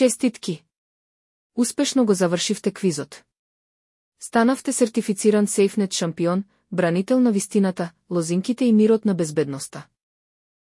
Честитки! Успешно го завршивте квизот. Станавте сертифициран сейфнет шампион, бранител на вистината, лозинките и мирот на безбедноста.